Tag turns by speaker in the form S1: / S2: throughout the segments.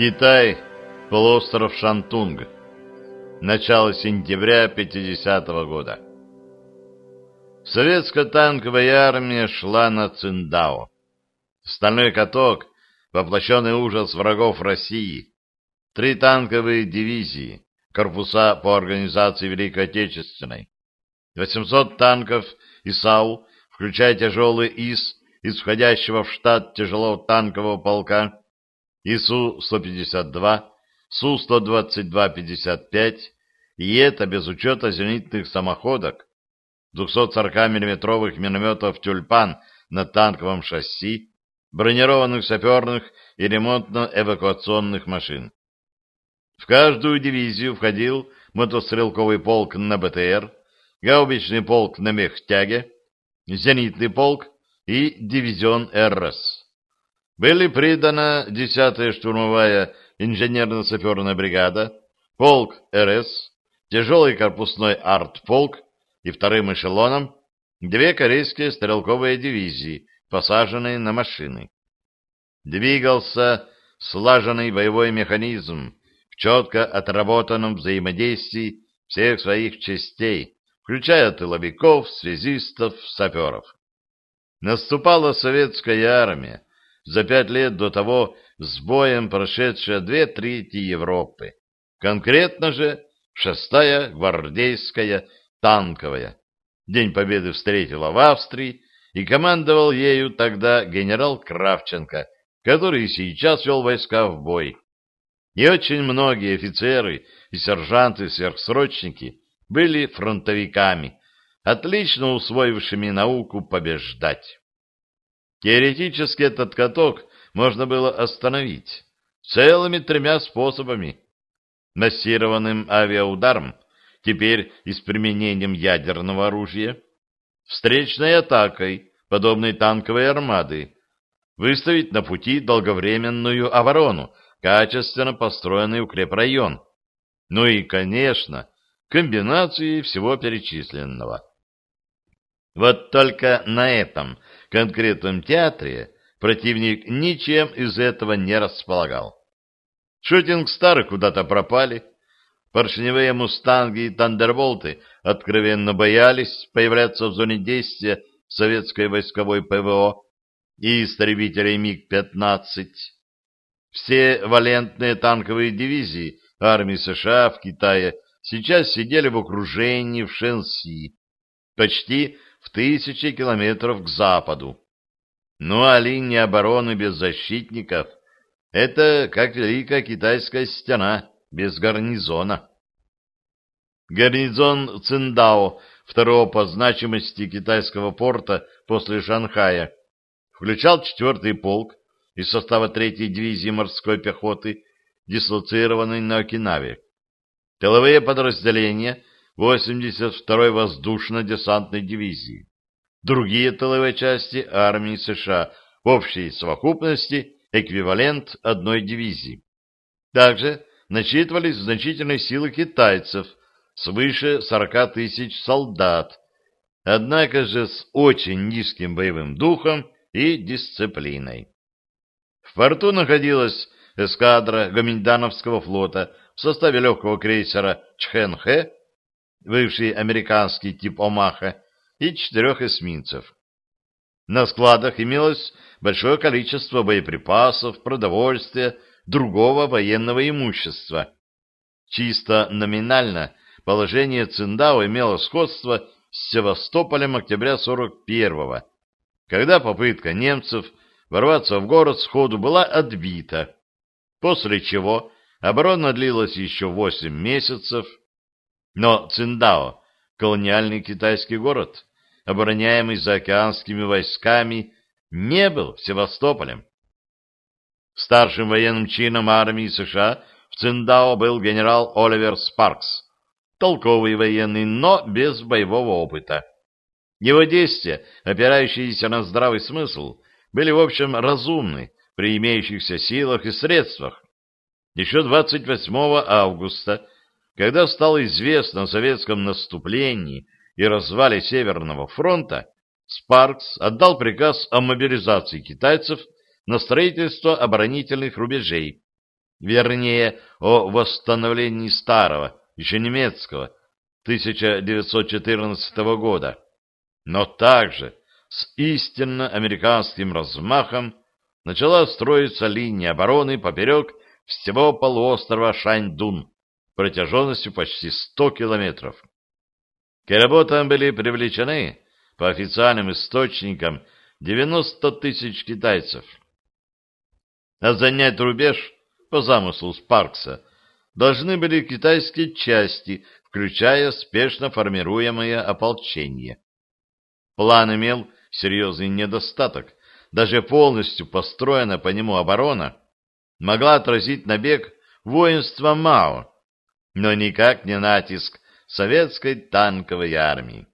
S1: Китай, полуостров Шантунг. Начало сентября 50 -го года. Советская танковая армия шла на Циндао. Стальной каток, воплощенный ужас врагов России. Три танковые дивизии, корпуса по организации Великой Отечественной. 800 танков ИСАУ, включая тяжелый ИС из входящего в штат тяжелого танкового полка, ИСУ-152, Су-122-55, и это без учета зенитных самоходок, 240 миллиметровых минометов «Тюльпан» на танковом шасси, бронированных саперных и ремонтно-эвакуационных машин. В каждую дивизию входил мотострелковый полк на БТР, гаубичный полк на мехтяге, зенитный полк и дивизион РС были придана 10-я штурмовая инженерно-саперная бригада, полк РС, тяжелый корпусной артполк и вторым эшелоном две корейские стрелковые дивизии, посаженные на машины. Двигался слаженный боевой механизм в четко отработанном взаимодействии всех своих частей, включая тыловиков, связистов, саперов. Наступала советская армия, за пять лет до того с боем прошедшая две трети Европы, конкретно же шестая гвардейская танковая. День Победы встретила в Австрии, и командовал ею тогда генерал Кравченко, который сейчас вел войска в бой. И очень многие офицеры и сержанты-сверхсрочники были фронтовиками, отлично усвоившими науку побеждать. Теоретически этот каток можно было остановить целыми тремя способами. Массированным авиаударом, теперь и с применением ядерного оружия, встречной атакой, подобной танковой армады, выставить на пути долговременную оборону, качественно построенный укрепрайон, ну и, конечно, комбинации всего перечисленного. Вот только на этом конкретном театре противник ничем из этого не располагал. Шутинг старый куда-то пропали, поршневые мустанги и тандерболты откровенно боялись появляться в зоне действия советской войсковой ПВО и истребителей МиГ-15. Все валентные танковые дивизии армии США в Китае сейчас сидели в окружении в Шенси, почти в тысячи километров к западу. Ну а линия обороны без защитников — это как великая китайская стена без гарнизона. Гарнизон Циндао, второго по значимости китайского порта после Шанхая, включал четвертый полк из состава третьей дивизии морской пехоты, дислоцированной на Окинаве. Тыловые подразделения 82-й воздушно-десантной дивизии, другие тыловые части армии США в общей совокупности эквивалент одной дивизии. Также насчитывались значительные силы китайцев, свыше 40 тысяч солдат, однако же с очень низким боевым духом и дисциплиной. В порту находилась эскадра Гоминдановского флота в составе легкого крейсера Чхэнхэ бывший американский тип «Омаха», и четырех эсминцев. На складах имелось большое количество боеприпасов, продовольствия, другого военного имущества. Чисто номинально положение Циндао имело сходство с Севастополем октября 41-го, когда попытка немцев ворваться в город сходу была отбита, после чего оборона длилась еще 8 месяцев, но Циндао, колониальный китайский город, обороняемый заокеанскими войсками, не был Севастополем. Старшим военным чином армии США в Циндао был генерал Оливер Спаркс, толковый военный, но без боевого опыта. Его действия, опирающиеся на здравый смысл, были, в общем, разумны при имеющихся силах и средствах. Еще 28 августа когда стало известно о советском наступлении и развале Северного фронта, Спаркс отдал приказ о мобилизации китайцев на строительство оборонительных рубежей, вернее, о восстановлении старого, еще немецкого, 1914 года, но также с истинно американским размахом начала строиться линия обороны поперек всего полуострова Шаньдун протяженностью почти 100 километров. К работам были привлечены, по официальным источникам, 90 тысяч китайцев. А занять рубеж, по замыслу Спаркса, должны были китайские части, включая спешно формируемое ополчение. План имел серьезный недостаток. Даже полностью построена по нему оборона могла отразить набег воинства Мао, но никак не натиск советской танковой армии.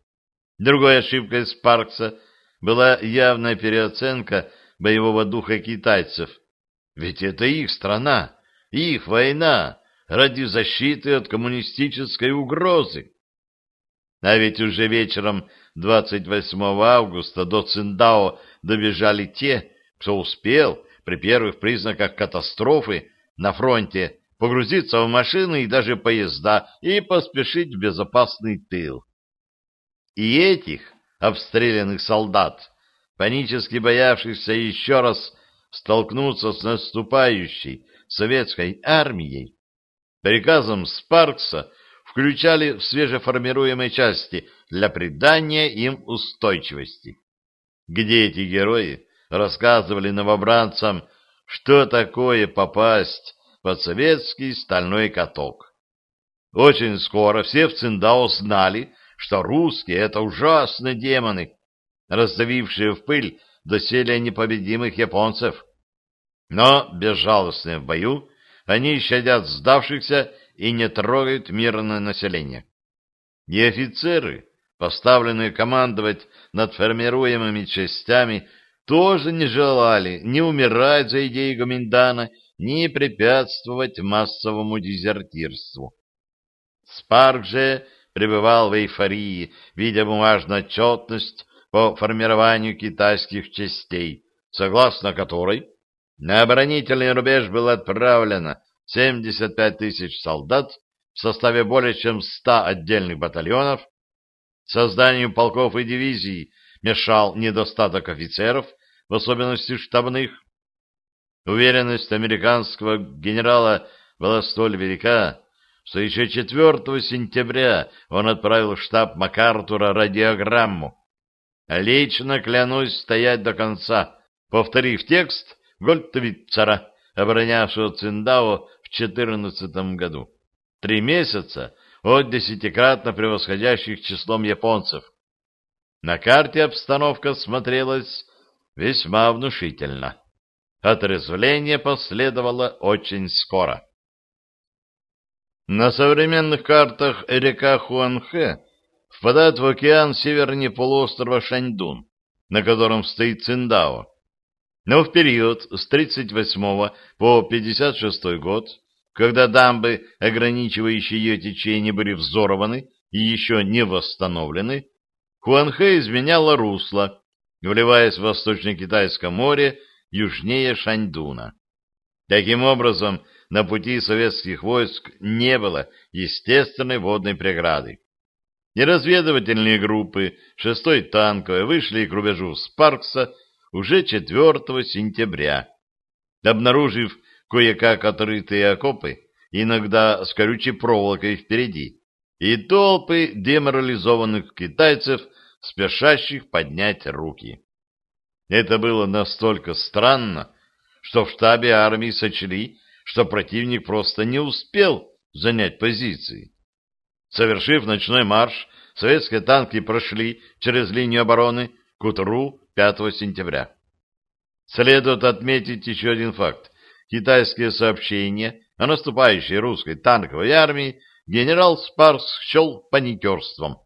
S1: Другой ошибкой Спаркса была явная переоценка боевого духа китайцев. Ведь это их страна, их война ради защиты от коммунистической угрозы. А ведь уже вечером 28 августа до Циндао добежали те, кто успел при первых признаках катастрофы на фронте погрузиться в машины и даже поезда и поспешить в безопасный тыл. И этих обстрелянных солдат, панически боявшихся еще раз столкнуться с наступающей советской армией, приказом Спаркса включали в свежеформируемые части для придания им устойчивости. Где эти герои рассказывали новобранцам, что такое попасть под советский стальной каток. Очень скоро все в Циндао знали, что русские — это ужасные демоны, раздавившие в пыль доселе непобедимых японцев. Но, безжалостные в бою, они щадят сдавшихся и не трогают мирное население. И офицеры, поставленные командовать над формируемыми частями, тоже не желали ни умирать за идеи Гоминдана, ни препятствовать массовому дезертирству. Спарк же пребывал в эйфории, видя бумажную отчетность по формированию китайских частей, согласно которой на оборонительный рубеж было отправлено 75 тысяч солдат в составе более чем 100 отдельных батальонов. Созданию полков и дивизий мешал недостаток офицеров, в особенности штабных. Уверенность американского генерала была столь велика, что еще 4 сентября он отправил в штаб МакАртура радиограмму. «Лично клянусь стоять до конца», повторив текст Гольдвитцера, оборонявшего Циндао в 14 году. Три месяца от десятикратно превосходящих числом японцев. На карте обстановка смотрелась весьма внушительно. Отрезвление последовало очень скоро. На современных картах река Хуанхэ впадает в океан севернее полуострова Шаньдун, на котором стоит Циндао. Но в период с 38 по 56 год, когда дамбы, ограничивающие ее течение, были взорваны и еще не восстановлены, Хуанхэ изменяла русло, вливаясь в Восточно-Китайское море южнее Шаньдуна. Таким образом, на пути советских войск не было естественной водной преграды. И разведывательные группы 6-й танковой вышли к рубежу Спаркса уже 4 сентября, обнаружив кое-как отрытые окопы, иногда с колючей проволокой впереди, и толпы деморализованных китайцев, спешащих поднять руки. Это было настолько странно, что в штабе армии сочли, что противник просто не успел занять позиции. Совершив ночной марш, советские танки прошли через линию обороны к утру 5 сентября. Следует отметить еще один факт. Китайские сообщения о наступающей русской танковой армии генерал Спарс счел паникерством.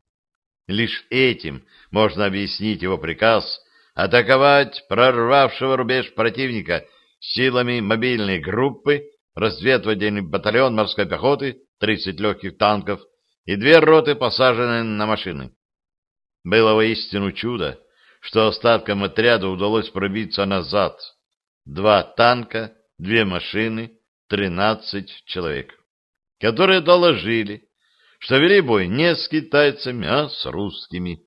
S1: Лишь этим можно объяснить его приказ атаковать прорвавшего рубеж противника силами мобильной группы, разведывательный батальон морской пехоты, 30 легких танков и две роты, посаженные на машины. Было воистину чудо, что остаткам отряда удалось пробиться назад. Два танка, две машины, 13 человек, которые доложили, что вели бой не с китайцами, а с русскими.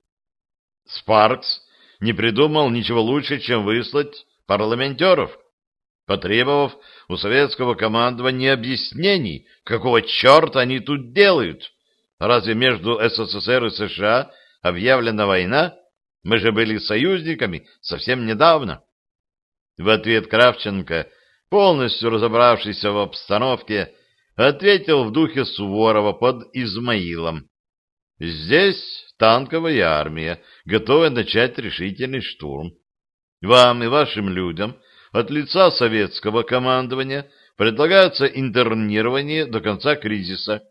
S1: Спаркс не придумал ничего лучше, чем выслать парламентеров, потребовав у советского командования объяснений, какого черта они тут делают. Разве между СССР и США объявлена война? Мы же были союзниками совсем недавно. В ответ Кравченко, полностью разобравшийся в обстановке, ответил в духе Суворова под Измаилом. Здесь танковая армия, готовая начать решительный штурм. Вам и вашим людям от лица советского командования предлагается интернирование до конца кризиса.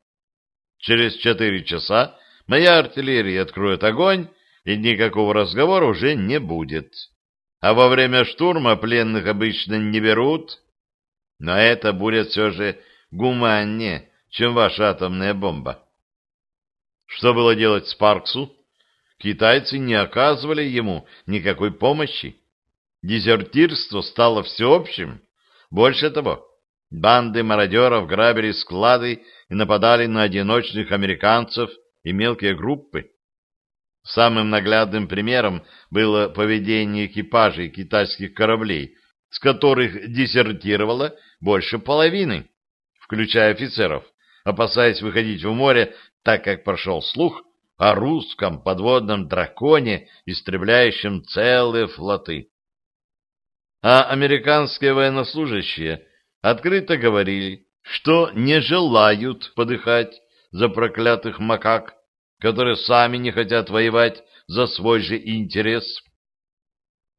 S1: Через четыре часа моя артиллерия откроет огонь, и никакого разговора уже не будет. А во время штурма пленных обычно не берут, но это будет все же гуманнее, чем ваша атомная бомба. Что было делать Спарксу? Китайцы не оказывали ему никакой помощи. Дезертирство стало всеобщим. Больше того, банды мародеров грабили склады и нападали на одиночных американцев и мелкие группы. Самым наглядным примером было поведение экипажей китайских кораблей, с которых десертировало больше половины, включая офицеров, опасаясь выходить в море, так как прошел слух о русском подводном драконе, истребляющем целые флоты. А американские военнослужащие открыто говорили, что не желают подыхать за проклятых макак, которые сами не хотят воевать за свой же интерес.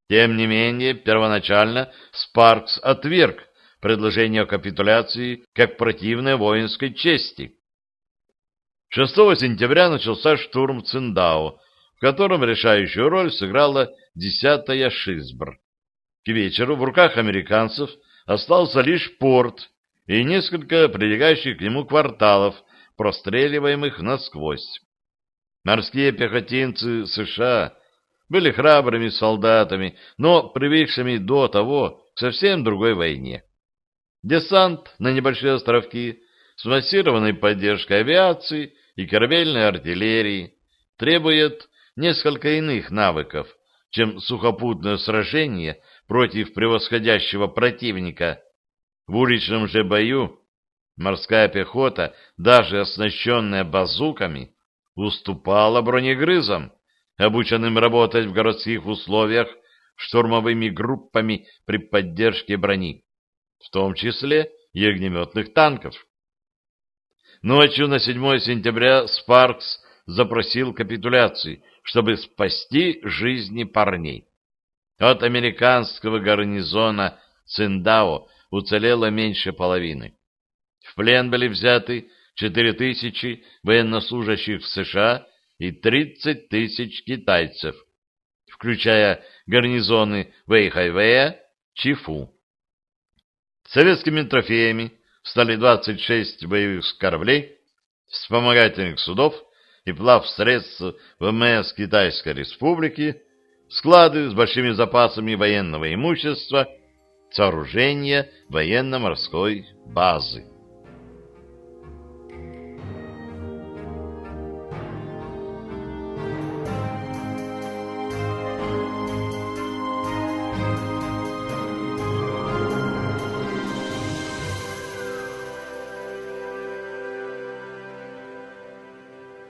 S1: Тем не менее, первоначально Спаркс отверг предложение о капитуляции как противной воинской чести. 6 сентября начался штурм Циндао, в котором решающую роль сыграла 10-я Шизбр. К вечеру в руках американцев остался лишь порт и несколько прилегающих к нему кварталов, простреливаемых насквозь. Морские пехотинцы США были храбрыми солдатами, но привыкшими до того к совсем другой войне. Десант на небольшие островки с массированной поддержкой авиации и корабельной артиллерии требует несколько иных навыков, чем сухопутное сражение против превосходящего противника. В уличном же бою морская пехота, даже оснащенная базуками, уступала бронегрызам, обученным работать в городских условиях штурмовыми группами при поддержке брони, в том числе и огнеметных танков. Ночью на 7 сентября Спаркс запросил капитуляции, чтобы спасти жизни парней. От американского гарнизона Циндао уцелело меньше половины. В плен были взяты 4 тысячи военнослужащих в США и 30 тысяч китайцев, включая гарнизоны Вэйхайвэя, Чифу. Советскими трофеями стали 26 боевых кораблей, вспомогательных судов и плавсредств ВМС Китайской Республики, склады с большими запасами военного имущества, сооружения военно-морской базы.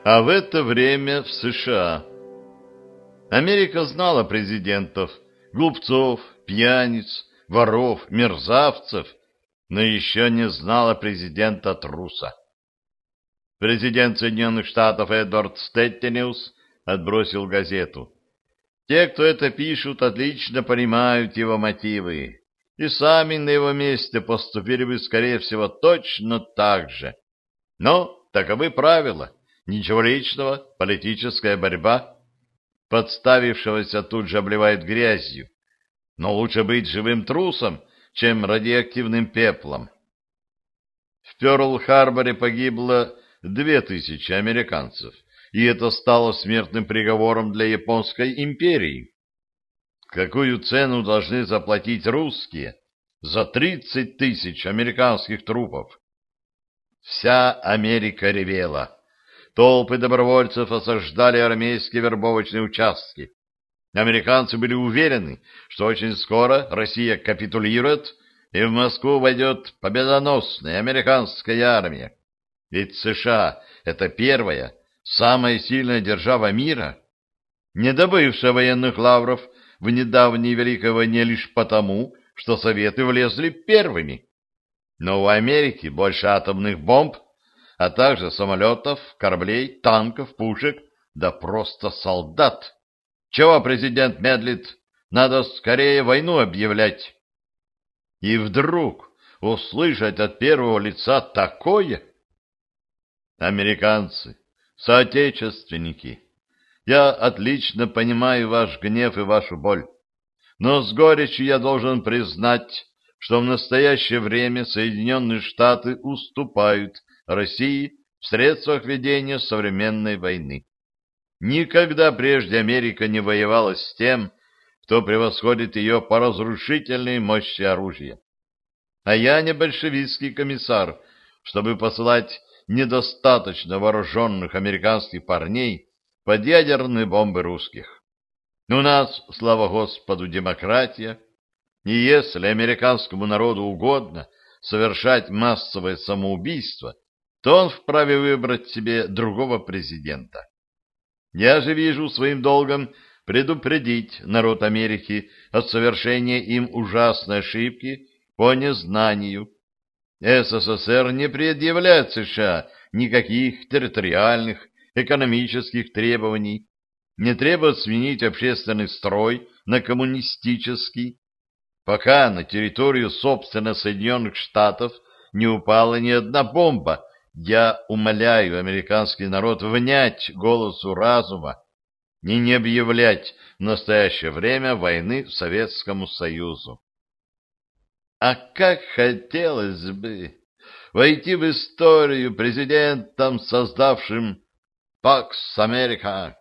S1: А в это время в США. Америка знала президентов, глупцов, пьяниц, воров, мерзавцев, но еще не знала президента Труса. Президент Соединенных Штатов Эдвард Стеттениус отбросил газету. Те, кто это пишут, отлично понимают его мотивы, и сами на его месте поступили бы, скорее всего, точно так же. Но таковы правила. Ничего личного, политическая борьба. Подставившегося тут же обливает грязью. Но лучше быть живым трусом, чем радиоактивным пеплом. В Пёрл-Харборе погибло две тысячи американцев, и это стало смертным приговором для Японской империи. Какую цену должны заплатить русские, за 30 тысяч американских трупов. Вся Америка ревела. Толпы добровольцев осаждали армейские вербовочные участки. Американцы были уверены, что очень скоро Россия капитулирует, и в Москву войдет победоносная американская армия. Ведь США — это первая, самая сильная держава мира, не добывшая военных лавров в недавней Великой войне лишь потому, что Советы влезли первыми. Но у Америки больше атомных бомб, а также самолетов, кораблей, танков, пушек, да просто солдат. Чего президент медлит? Надо скорее войну объявлять. И вдруг услышать от первого лица такое? Американцы, соотечественники, я отлично понимаю ваш гнев и вашу боль, но с горечью я должен признать, что в настоящее время Соединенные Штаты уступают России в средствах ведения современной войны. Никогда прежде Америка не воевала с тем, кто превосходит ее по разрушительной мощи оружия. А я не большевистский комиссар, чтобы посылать недостаточно вооруженных американских парней под ядерные бомбы русских. У нас, слава Господу, демократия, и если американскому народу угодно совершать массовое самоубийство, то он вправе выбрать себе другого президента. Я же вижу своим долгом предупредить народ Америки от совершения им ужасной ошибки по незнанию. СССР не предъявляет США никаких территориальных, экономических требований, не требует сменить общественный строй на коммунистический, пока на территорию собственно Соединенных Штатов не упала ни одна бомба, я умоляю американский народ внять голосу разума и не объявлять в настоящее время войны Советскому Союзу. А как хотелось бы войти в историю президентом, создавшим «Пакс Америка»,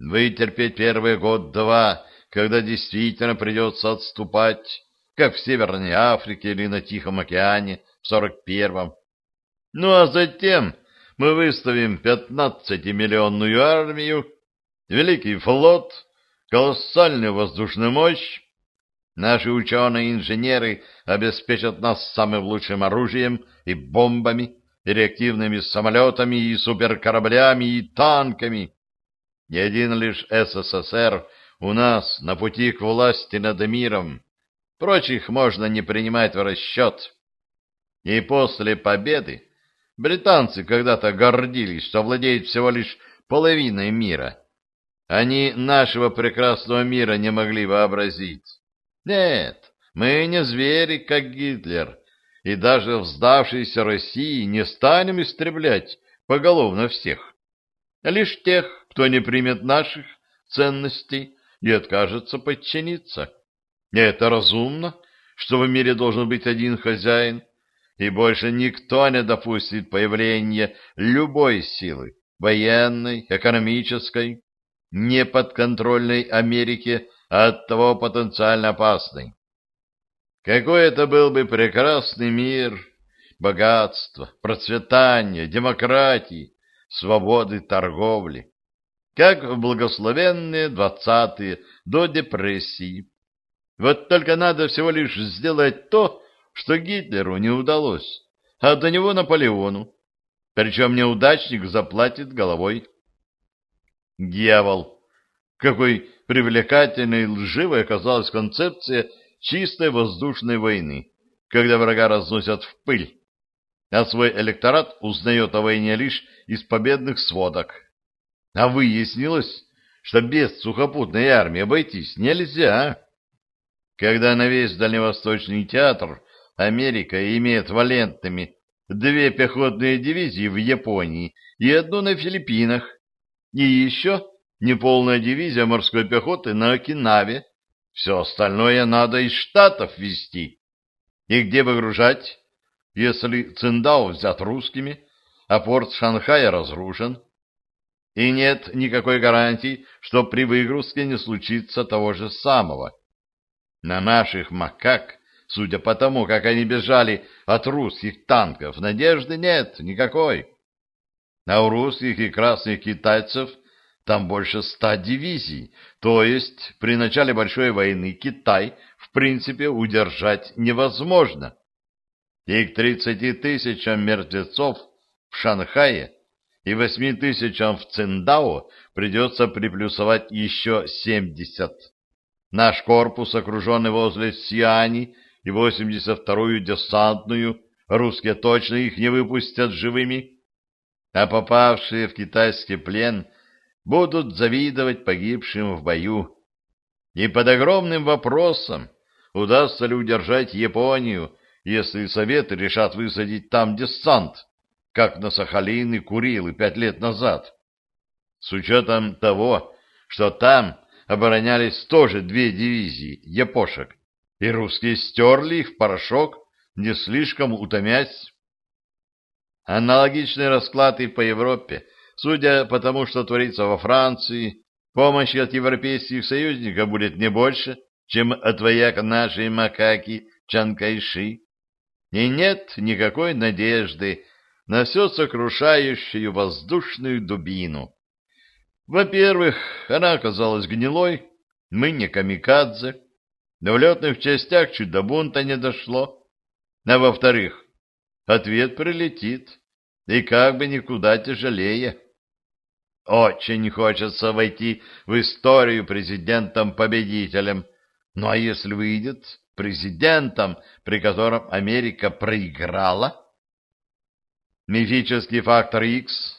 S1: вытерпеть первый год-два когда действительно придется отступать, как в Северной Африке или на Тихом океане в 41-м. Ну а затем мы выставим 15-миллионную армию, великий флот, колоссальную воздушную мощь, Наши ученые-инженеры обеспечат нас самым лучшим оружием и бомбами, и реактивными самолетами, и суперкораблями, и танками. Ни один лишь СССР у нас на пути к власти над миром. Прочих можно не принимать в расчет. И после победы британцы когда-то гордились, что владеют всего лишь половиной мира. Они нашего прекрасного мира не могли вообразить. Нет, мы не звери, как Гитлер, и даже в сдавшейся России не станем истреблять поголовно всех. Лишь тех, кто не примет наших ценностей и откажется подчиниться. И это разумно, что в мире должен быть один хозяин, и больше никто не допустит появления любой силы, военной, экономической, неподконтрольной Америке, а оттого потенциально опасной. Какой это был бы прекрасный мир, богатство, процветание, демократии, свободы торговли как в благословенные двадцатые, до депрессии. Вот только надо всего лишь сделать то, что Гитлеру не удалось, а до него Наполеону. Причем неудачник заплатит головой. Дьявол! Какой привлекательной и лживой оказалась концепция чистой воздушной войны, когда врага разносят в пыль, а свой электорат узнает о войне лишь из победных сводок. А выяснилось, что без сухопутной армии обойтись нельзя. Когда на весь Дальневосточный театр Америка имеет валентными две пехотные дивизии в Японии и одну на Филиппинах, и еще неполная дивизия морской пехоты на Окинаве, все остальное надо из Штатов везти. И где выгружать, если Циндао взят русскими, а порт Шанхая разрушен? и нет никакой гарантии, что при выгрузке не случится того же самого. На наших макак судя по тому, как они бежали от русских танков, надежды нет никакой. А у русских и красных китайцев там больше ста дивизий, то есть при начале большой войны Китай в принципе удержать невозможно. И к 30 тысячам мертвецов в Шанхае и 8 тысячам в Циндао придется приплюсовать еще 70. Наш корпус, окруженный возле Сиани и 82-ю десантную, русские точно их не выпустят живыми, а попавшие в китайский плен будут завидовать погибшим в бою. И под огромным вопросом, удастся ли удержать Японию, если Советы решат высадить там десант, как на Сахалин и Курилы пять лет назад. С учетом того, что там оборонялись тоже две дивизии япошек, и русские стерли их в порошок, не слишком утомясь. Аналогичный расклад и по Европе, судя по тому, что творится во Франции, помощи от европейских союзников будет не больше, чем от вояка нашей макаки Чанкайши. И нет никакой надежды на все сокрушающую воздушную дубину. Во-первых, она оказалась гнилой, мы не камикадзе, но в летных частях чуть до бунта не дошло. А во-вторых, ответ прилетит, и как бы никуда тяжелее. Очень хочется войти в историю президентом-победителем, ну а если выйдет президентом, при котором Америка проиграла? Мифический фактор X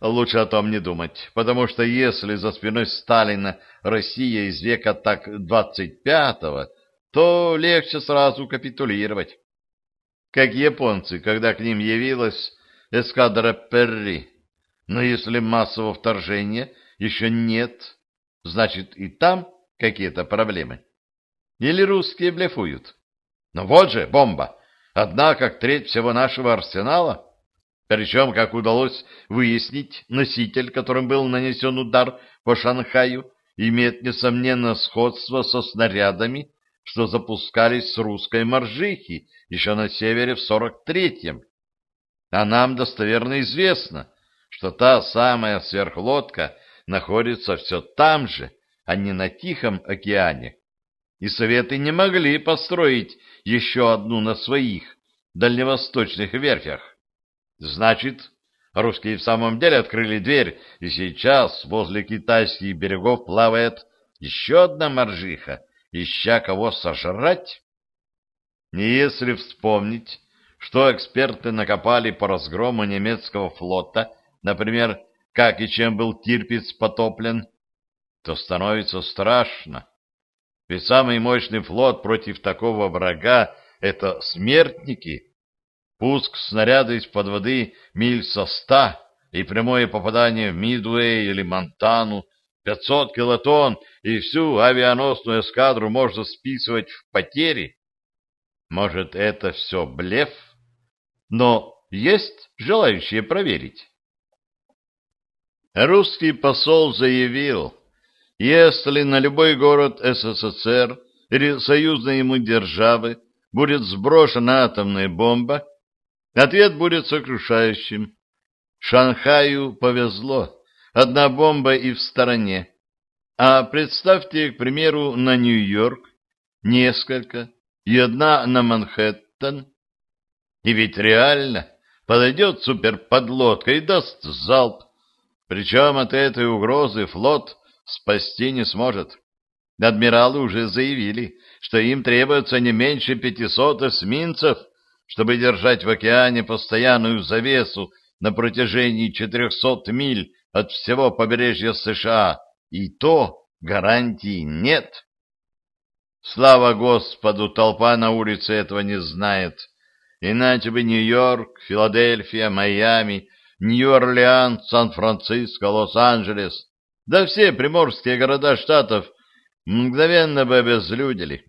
S1: Лучше о том не думать, потому что если за спиной Сталина Россия из века так 25-го, то легче сразу капитулировать. Как японцы, когда к ним явилась эскадра Перри. Но если массового вторжения еще нет, значит и там какие-то проблемы. Или русские блефуют. Но вот же бомба, одна как треть всего нашего арсенала. Причем, как удалось выяснить, носитель, которым был нанесен удар по Шанхаю, имеет, несомненно, сходство со снарядами, что запускались с русской моржихи еще на севере в 43-м. А нам достоверно известно, что та самая сверхлодка находится все там же, а не на Тихом океане. И Советы не могли построить еще одну на своих дальневосточных верфях. Значит, русские в самом деле открыли дверь, и сейчас возле китайских берегов плавает еще одна моржиха, ища кого сожрать? И если вспомнить, что эксперты накопали по разгрому немецкого флота, например, как и чем был Тирпиц потоплен, то становится страшно. Ведь самый мощный флот против такого врага — это смертники — Пуск снаряда из-под воды миль со ста и прямое попадание в Мидуэй или Монтану, 500 килотонн, и всю авианосную эскадру можно списывать в потери. Может, это все блеф? Но есть желающие проверить. Русский посол заявил, если на любой город СССР или союзной ему державы будет сброшена атомная бомба, Ответ будет сокрушающим. Шанхаю повезло. Одна бомба и в стороне. А представьте, к примеру, на Нью-Йорк несколько, и одна на Манхэттен. И ведь реально подойдет суперподлодка и даст залп. Причем от этой угрозы флот спасти не сможет. Адмиралы уже заявили, что им требуется не меньше пятисот эсминцев, чтобы держать в океане постоянную завесу на протяжении 400 миль от всего побережья США, и то гарантий нет. Слава Господу, толпа на улице этого не знает. Иначе бы Нью-Йорк, Филадельфия, Майами, Нью-Орлеан, Сан-Франциско, Лос-Анджелес, да все приморские города штатов мгновенно бы обезлюдили.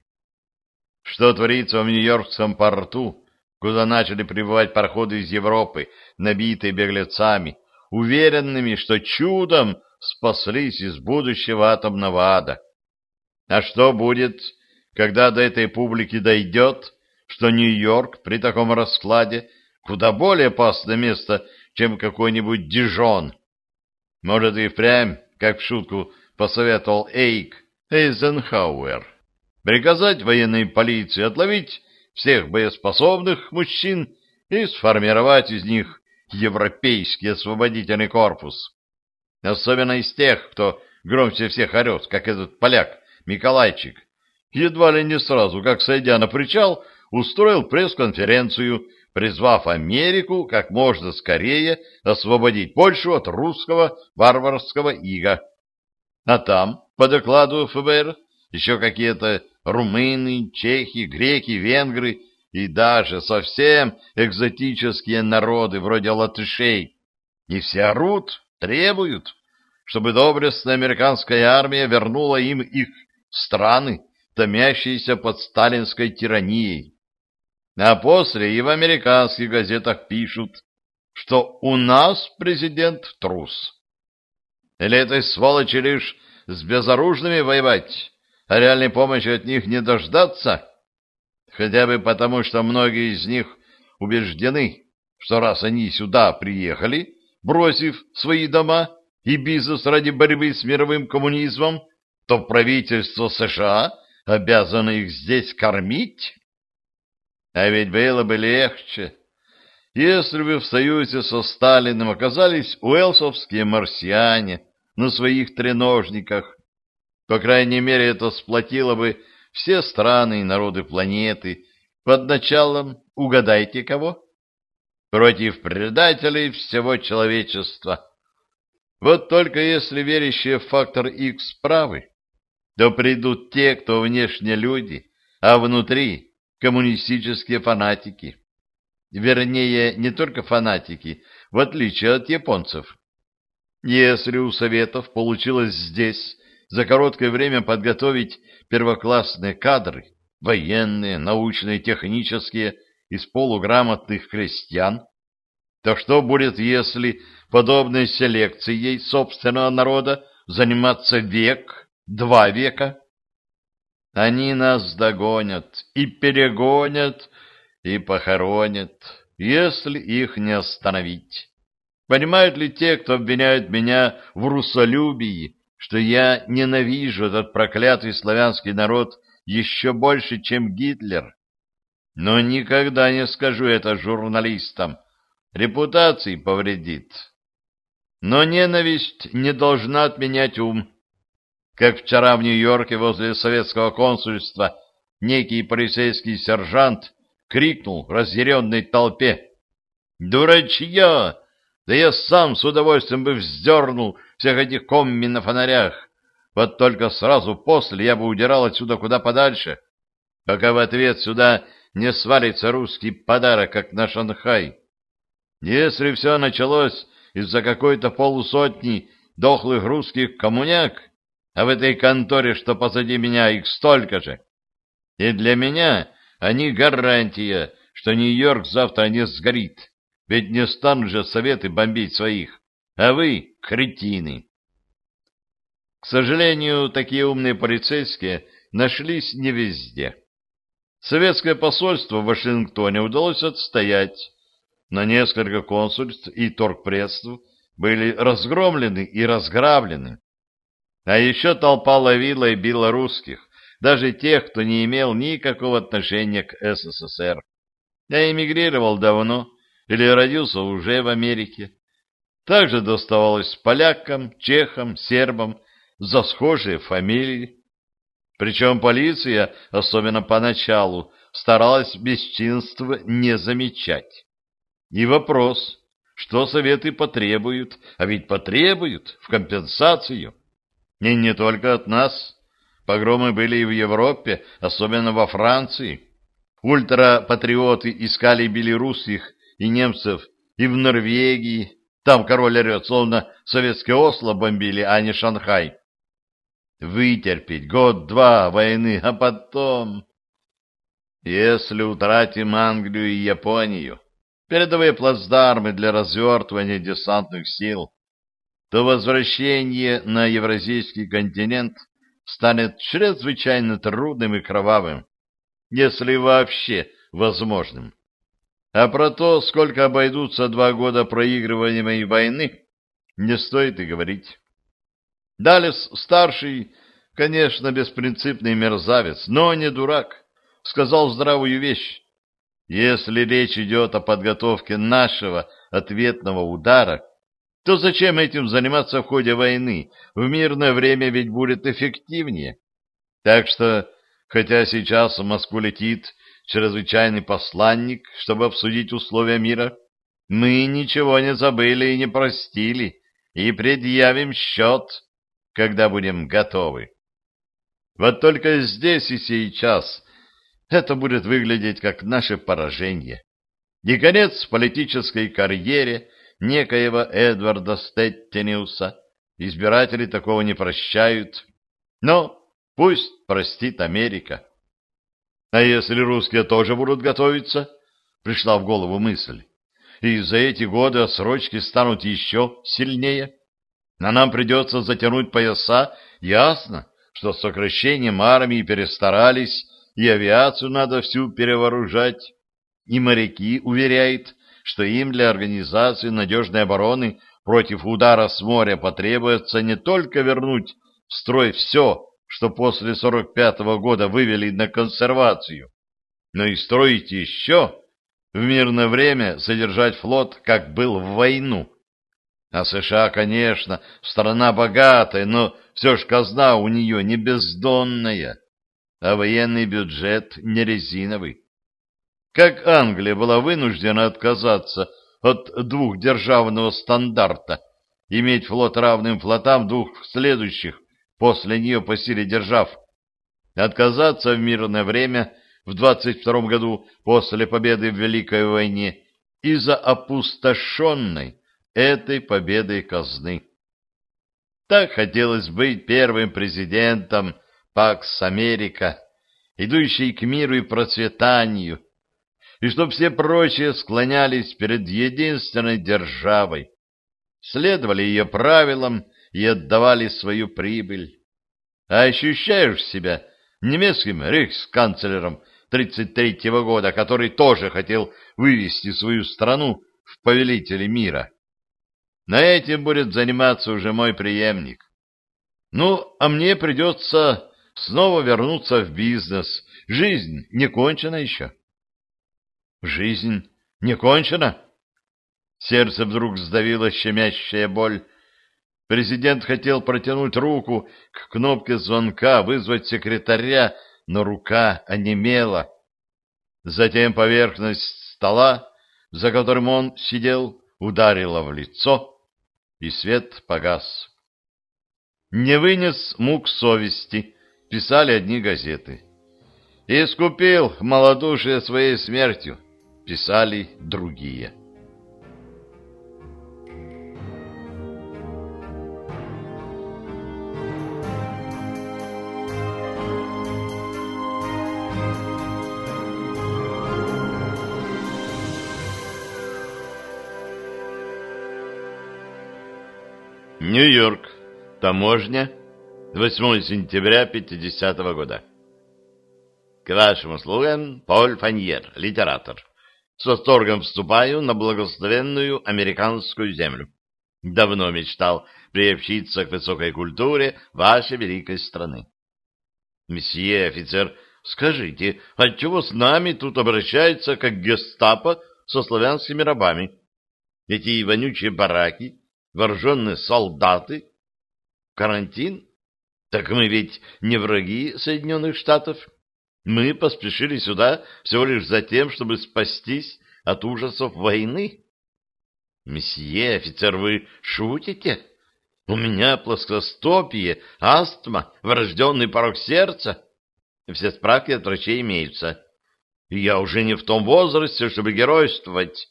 S1: Что творится в Нью-Йоркском порту, куда начали прибывать пароходы из Европы, набитые беглецами, уверенными, что чудом спаслись из будущего атомного ада. А что будет, когда до этой публики дойдет, что Нью-Йорк при таком раскладе куда более опасное место, чем какой-нибудь Дижон. Может, и впрямь, как в шутку посоветовал Эйк Эйзенхауэр, приказать военной полиции отловить всех боеспособных мужчин и сформировать из них европейский освободительный корпус. Особенно из тех, кто громче всех орет, как этот поляк Миколайчик. Едва ли не сразу, как сойдя на причал, устроил пресс-конференцию, призвав Америку как можно скорее освободить Польшу от русского варварского ига. А там, по докладу ФБР, еще какие-то румыны, чехи, греки, венгры и даже совсем экзотические народы вроде латышей. И все орут, требуют, чтобы доблестная американская армия вернула им их страны, томящиеся под сталинской тиранией. А после и в американских газетах пишут, что у нас президент трус. Или этой сволочи лишь с безоружными воевать, а реальной помощи от них не дождаться? Хотя бы потому, что многие из них убеждены, что раз они сюда приехали, бросив свои дома и бизнес ради борьбы с мировым коммунизмом, то правительство США обязано их здесь кормить? А ведь было бы легче, если бы в союзе со Сталиным оказались уэлсовские марсиане на своих треножниках. По крайней мере, это сплотило бы все страны и народы планеты под началом, угадайте кого, против предателей всего человечества. Вот только если верящие в фактор X правы, то придут те, кто внешне люди, а внутри коммунистические фанатики. Вернее, не только фанатики, в отличие от японцев. Если у Советов получилось здесь за короткое время подготовить первоклассные кадры, военные, научные, технические, из полуграмотных крестьян, то что будет, если подобной селекцией собственного народа заниматься век, два века? Они нас догонят и перегонят, и похоронят, если их не остановить. Понимают ли те, кто обвиняет меня в русолюбии, что я ненавижу этот проклятый славянский народ еще больше, чем Гитлер? Но никогда не скажу это журналистам. Репутации повредит. Но ненависть не должна отменять ум. Как вчера в Нью-Йорке возле советского консульства некий полицейский сержант крикнул разъяренной толпе. «Дурачье! Да я сам с удовольствием бы вздернул всех этих комми на фонарях. Вот только сразу после я бы удирал отсюда куда подальше, пока в ответ сюда не свалится русский подарок, как на Шанхай. Если все началось из-за какой-то полусотни дохлых русских коммуняк, а в этой конторе, что позади меня, их столько же, и для меня они гарантия, что Нью-Йорк завтра не сгорит, ведь не станут же советы бомбить своих, а вы — кретины. К сожалению, такие умные полицейские нашлись не везде. Советское посольство в Вашингтоне удалось отстоять, но несколько консульств и торгпредств были разгромлены и разграблены. А еще толпа ловила и била русских, даже тех, кто не имел никакого отношения к СССР. Я эмигрировал давно или родился уже в Америке. Также доставалось полякам, чехам, сербам за схожие фамилии. Причем полиция, особенно поначалу, старалась бесчинства не замечать. И вопрос, что советы потребуют, а ведь потребуют в компенсацию. И не только от нас. Погромы были и в Европе, особенно во Франции. Ультрапатриоты искали белорусских и немцев и в Норвегии. Там король орет, словно советское Осло бомбили, а не Шанхай. Вытерпеть год-два войны, а потом... Если утратим Англию и Японию, передовые плацдармы для развертывания десантных сил, то возвращение на евразийский континент станет чрезвычайно трудным и кровавым, если вообще возможным. А про то, сколько обойдутся два года проигрываемой войны, не стоит и говорить. Далес старший, конечно, беспринципный мерзавец, но не дурак, сказал здравую вещь. Если речь идет о подготовке нашего ответного удара, то зачем этим заниматься в ходе войны? В мирное время ведь будет эффективнее. Так что, хотя сейчас в Москву летит чрезвычайный посланник, чтобы обсудить условия мира, мы ничего не забыли и не простили, и предъявим счет, когда будем готовы. Вот только здесь и сейчас это будет выглядеть как наше поражение. И конец политической карьере некоего Эдварда Стеттениуса. Избиратели такого не прощают. Но пусть простит Америка. А если русские тоже будут готовиться? Пришла в голову мысль. И за эти годы отсрочки станут еще сильнее. А нам придется затянуть пояса. Ясно, что с сокращением армии перестарались, и авиацию надо всю перевооружать. И моряки уверяют, что им для организации надежной обороны против удара с моря потребуется не только вернуть в строй все, что после 45-го года вывели на консервацию, но и строить еще, в мирное время содержать флот, как был в войну. А США, конечно, страна богатая, но все ж казна у нее не бездонная, а военный бюджет не резиновый как Англия была вынуждена отказаться от двухдержавного стандарта, иметь флот равным флотам двух следующих после нее по силе держав, отказаться в мирное время в 22 году после победы в Великой войне из-за опустошенной этой победой казны. Так хотелось быть первым президентом Пакс Америка, идущей к миру и процветанию, и чтоб все прочие склонялись перед единственной державой, следовали ее правилам и отдавали свою прибыль. А ощущаешь себя немецким рейхсканцлером 33-го года, который тоже хотел вывести свою страну в повелители мира. На этим будет заниматься уже мой преемник. Ну, а мне придется снова вернуться в бизнес. Жизнь не кончена еще. Жизнь не кончена? Сердце вдруг сдавило щемящая боль. Президент хотел протянуть руку к кнопке звонка, вызвать секретаря, но рука онемела. Затем поверхность стола, за которым он сидел, ударила в лицо, и свет погас. Не вынес мук совести, писали одни газеты. Искупил малодушие своей смертью писали другие. Нью-Йорк. Таможня. 8 сентября 50 -го года. К вашим услугам Поль Фаньер, литератор с восторгом вступаю на благословенную американскую землю. Давно мечтал приобщиться к высокой культуре вашей великой страны. Месье офицер, скажите, отчего с нами тут обращаются как гестапо со славянскими рабами? Эти вонючие бараки, вооруженные солдаты? Карантин? Так мы ведь не враги Соединенных Штатов. Мы поспешили сюда всего лишь за тем, чтобы спастись от ужасов войны. Месье, офицер, вы шутите? У меня плоскостопие, астма, врожденный порог сердца. Все справки от врачей имеются. Я уже не в том возрасте, чтобы геройствовать.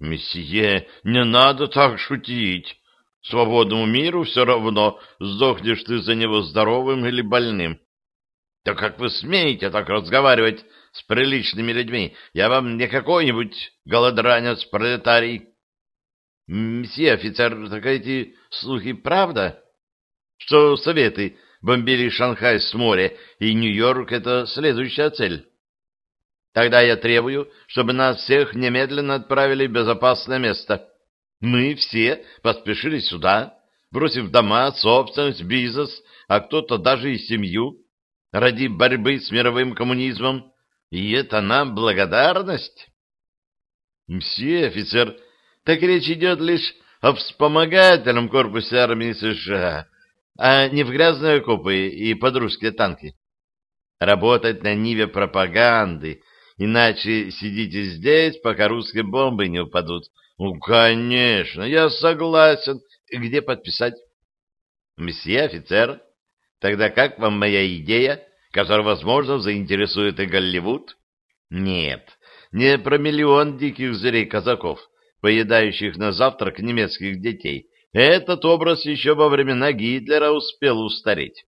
S1: Месье, не надо так шутить. Свободному миру все равно, сдохнешь ты за него здоровым или больным. Да как вы смеете так разговаривать с приличными людьми? Я вам не какой-нибудь голодранец-пролетарий. Мсье офицер, так эти слухи правда? Что советы бомбили Шанхай с моря, и Нью-Йорк — это следующая цель. Тогда я требую, чтобы нас всех немедленно отправили в безопасное место. Мы все поспешили сюда, бросив дома, собственность, бизнес, а кто-то даже и семью, ради борьбы с мировым коммунизмом. И это нам благодарность? Мсье офицер, так речь идет лишь о вспомогательном корпусе армии США, а не в грязные окопы и под русские танки. Работать на ниве пропаганды, иначе сидите здесь, пока русские бомбы не упадут. Ну, конечно, я согласен. Где подписать? Месье офицер, тогда как вам моя идея, которая, возможно, заинтересует и Голливуд? Нет, не про миллион диких зверей казаков, поедающих на завтрак немецких детей. Этот образ еще во времена Гитлера успел устареть.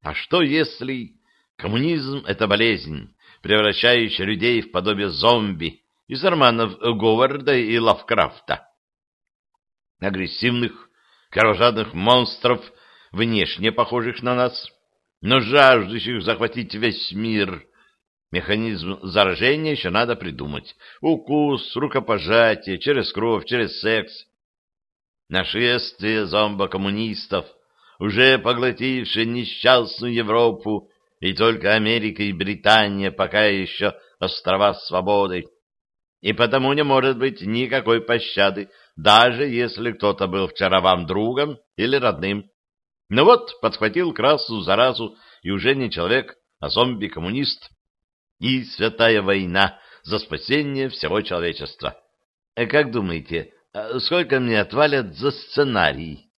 S1: А что если коммунизм — это болезнь, превращающая людей в подобие зомби из романов Говарда и Лавкрафта? Агрессивных, кровожадных монстров, внешне похожих на нас, но жаждущих захватить весь мир — Механизм заражения еще надо придумать. Укус, рукопожатие, через кровь, через секс. Нашествие зомбо-коммунистов, уже поглотившие несчастную Европу, и только Америка и Британия пока еще острова свободы. И потому не может быть никакой пощады, даже если кто-то был вчера вам другом или родным. Ну вот подхватил красную заразу, и уже не человек, а зомби-коммунист и святая война за спасение всего человечества. Э, как думаете, э, сколько мне отвалят за сценарий?